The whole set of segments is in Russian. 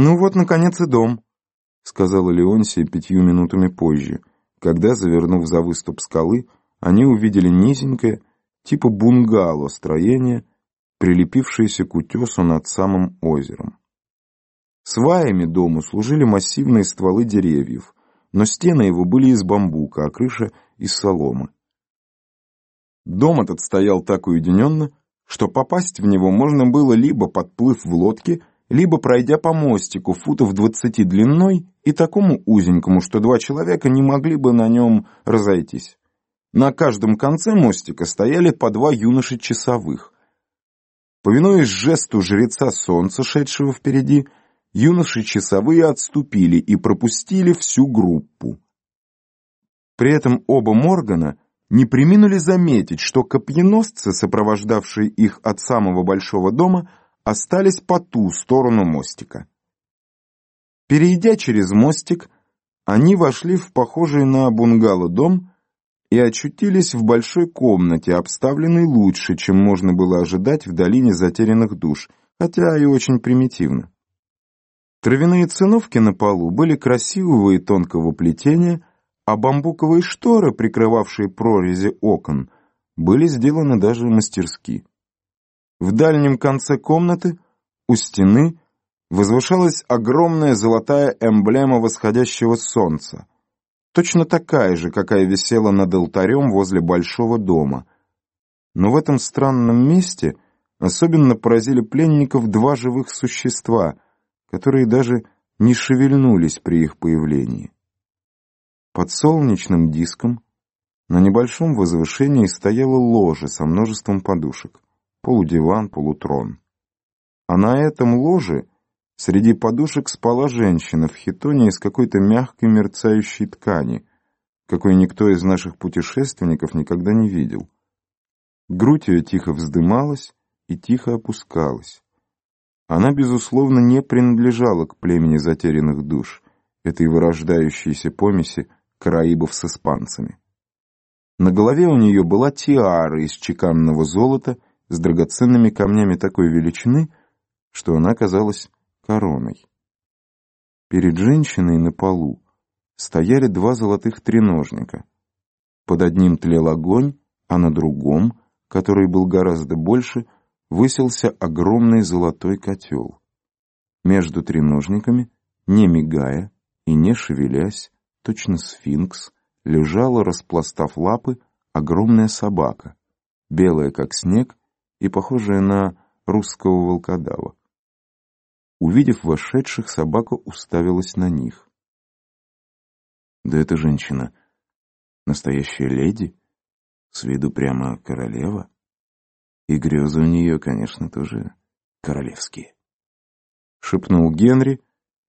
«Ну вот, наконец, и дом», — сказала Леонсия пятью минутами позже, когда, завернув за выступ скалы, они увидели низенькое, типа бунгало строение, прилепившееся к утесу над самым озером. Сваями дому служили массивные стволы деревьев, но стены его были из бамбука, а крыша — из соломы. Дом этот стоял так уединенно, что попасть в него можно было либо подплыв в лодке, либо пройдя по мостику футов двадцати длиной и такому узенькому, что два человека не могли бы на нем разойтись. На каждом конце мостика стояли по два юноши часовых. Повинуясь жесту жреца солнца, шедшего впереди, юноши часовые отступили и пропустили всю группу. При этом оба Моргана не приминули заметить, что копьеносцы, сопровождавшие их от самого большого дома, остались по ту сторону мостика. Перейдя через мостик, они вошли в похожий на бунгало дом и очутились в большой комнате, обставленной лучше, чем можно было ожидать в долине затерянных душ, хотя и очень примитивно. Травяные циновки на полу были красивого и тонкого плетения, а бамбуковые шторы, прикрывавшие прорези окон, были сделаны даже мастерски. В дальнем конце комнаты, у стены, возвышалась огромная золотая эмблема восходящего солнца, точно такая же, какая висела над алтарем возле большого дома. Но в этом странном месте особенно поразили пленников два живых существа, которые даже не шевельнулись при их появлении. Под солнечным диском на небольшом возвышении стояло ложе со множеством подушек полудиван, полутрон. А на этом ложе среди подушек спала женщина в хитоне из какой-то мягкой мерцающей ткани, какой никто из наших путешественников никогда не видел. Грудь ее тихо вздымалась и тихо опускалась. Она, безусловно, не принадлежала к племени затерянных душ, этой вырождающейся помеси караибов с испанцами. На голове у нее была тиара из чеканного золота с драгоценными камнями такой величины, что она казалась короной. Перед женщиной на полу стояли два золотых треножника. Под одним тлел огонь, а на другом, который был гораздо больше, высился огромный золотой котел. Между треножниками, не мигая и не шевелясь, точно сфинкс, лежала, распластав лапы, огромная собака, белая как снег и похожая на русского волкодава. Увидев вошедших, собака уставилась на них. Да эта женщина настоящая леди, с виду прямо королева, и грезы у нее, конечно, тоже королевские. Шепнул Генри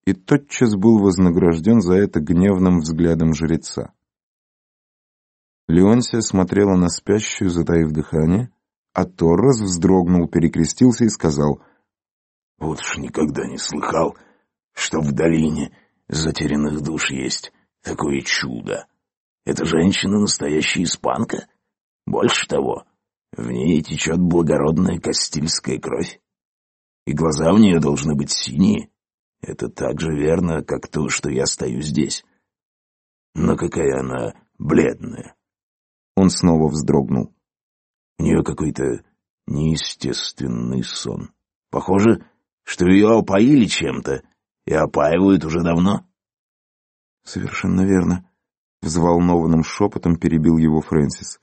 и тотчас был вознагражден за это гневным взглядом жреца. Леонсия смотрела на спящую, затаив дыхание, а Торрес вздрогнул, перекрестился и сказал, «Вот уж никогда не слыхал, что в долине затерянных душ есть такое чудо. Эта женщина настоящая испанка. Больше того, в ней течет благородная кастильская кровь. И глаза у нее должны быть синие. Это так же верно, как то, что я стою здесь. Но какая она бледная!» Он снова вздрогнул. У нее какой-то неестественный сон. Похоже, что ее опоили чем-то и опаивают уже давно. Совершенно верно. Взволнованным шепотом перебил его Фрэнсис.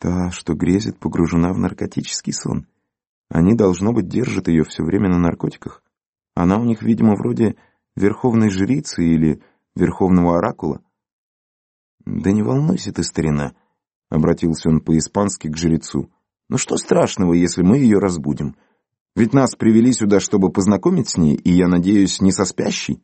Та, что грезит, погружена в наркотический сон. Они, должно быть, держат ее все время на наркотиках. Она у них, видимо, вроде верховной жрицы или верховного оракула. Да не волнуйся ты, старина, — обратился он по-испански к жрецу. «Ну что страшного, если мы ее разбудим? Ведь нас привели сюда, чтобы познакомить с ней, и, я надеюсь, не со спящей?»